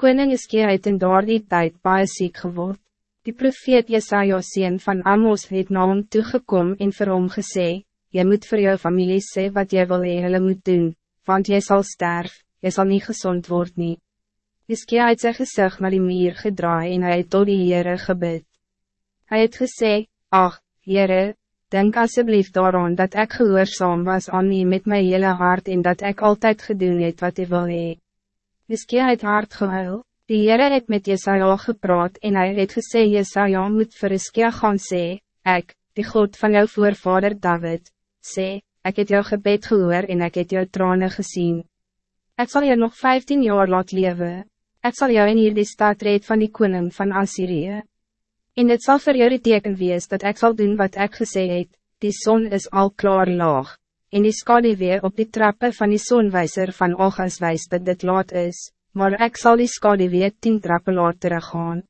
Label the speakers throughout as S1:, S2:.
S1: Koning Iskia het in daardie tijd baie siek geword. Die profeet Jesaja sien van Amos het na hom toegekom en vir hom gesê, Jy moet voor jou familie sê wat jy wil hee hulle moet doen, want jy zal sterf, jy zal niet gezond worden. nie. Iskia het sy gezicht naar die muur gedraai en hy het tot die Heere gebid. Hy het gesê, Ach, Heere, denk alsjeblieft daaraan dat ik gehoorzaam was aan nie met mijn hele hart en dat ik altijd gedoen het wat jy wil hee. Hiskia het hard gehuil, die Heere het met Jesaja gepraat en hij het gesê Jesaja moet vir Hiskia gaan sê, Ek, die God van jou voorvader David, sê, ik het jou gebed gehoor en ik het jou tranen gezien. Ik zal je nog vijftien jaar laat leven. Ik zal jou in hier die stad red van die koning van Assyrië. En het zal voor jou die teken wees dat ik zal doen wat ik gesê het, die zon is al klaar laag en die skadewee op die trappen van die zonwijzer van Ogas wijs dat dit laat is, maar ik zal die skadewee tien trappen laat teruggaan.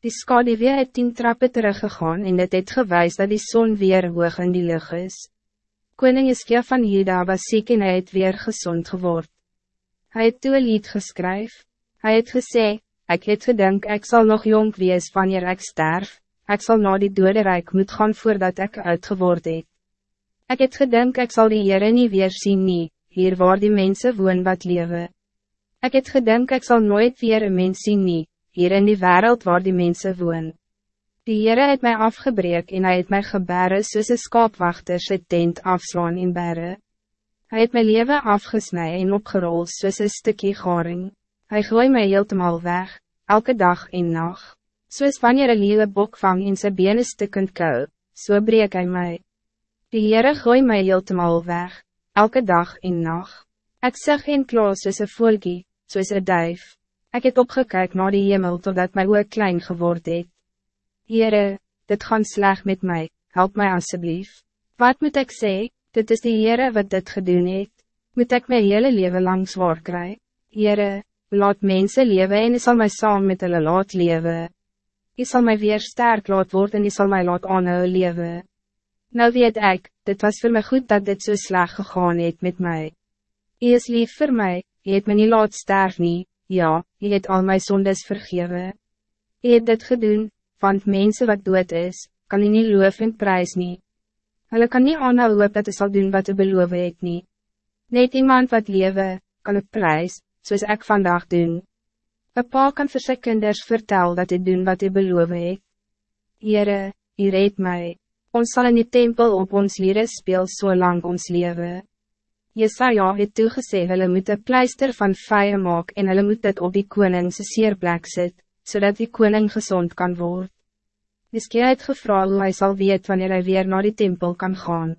S1: Die skadewee het tien trappen teruggegaan en dit het gewys dat die zon weer hoog in die lucht is. Koning Iskia van Juda was ziek en hy het weer gezond geword. Hij het toe een lied geskryf, hy het gesê, ik het gedink ik zal nog jong wees wanneer ik sterf, ik zal na die dode rijk moet gaan voordat ik uitgeword het. Ik het gedink ik zal die Heere nie weer zien nie, hier waar die mensen woon wat lewe. Ik het gedink ik zal nooit weer een mens zien nie, hier in die wereld waar die mensen woon. Die Heere het mij afgebreek en hij het mij gebere soos een skaapwachter sy tent afslaan in berre. Hij het my leven afgesnij en opgerol soos een stukje garing. Hij gooi mij heeltemal weg, elke dag en nacht. Soos wanneer een leeuwe bok vang in sy bene stukkend kou, so breek hy mij. Die Heere gooi my heeltemal weg, elke dag en nacht. Ik zeg in klaas soos een volkie, soos een duif. Ik het opgekyk naar die hemel totdat my oor klein geword het. Heere, dit gaan sleg met mij, help mij alsjeblieft. Wat moet ik zeggen? Dit is die Heere wat dit gedoen het. Moet ik mijn hele leven lang zwaar kry? Heere, laat mensen leven en ik zal mij saam met hulle laat leven. Ik zal mij weer sterk laat worden en ik zal mij laat aanhou leven. Nou weet ik, dit was voor mij goed dat dit zo so sleg gegaan het met mij. Hij is lief voor mij, hij het me niet laat sterf nie, ja, hij het al mijn zondes vergeven. Hij het dit gedoen, want mensen wat dood is, kan hij niet loof en prijs nie. Hulle kan niet aanhou hoop dat hij zal doen wat hij beloof het nie. Net iemand wat lewe, kan het prijs, zoals ik vandaag doen. Een pa kan vir sy kinders vertel dat hij doen wat hij beloof het. Heere, hy red mij. Ons zal in die tempel op ons leren speel so lang ons leven. Jesaja het toegesê hulle moet een pleister van vijie maak en hulle moet dit op die koningse seerplek sit, zodat die koning gezond kan worden. Miskien het gevra hoe hy sal weet wanneer hij weer naar die tempel kan gaan.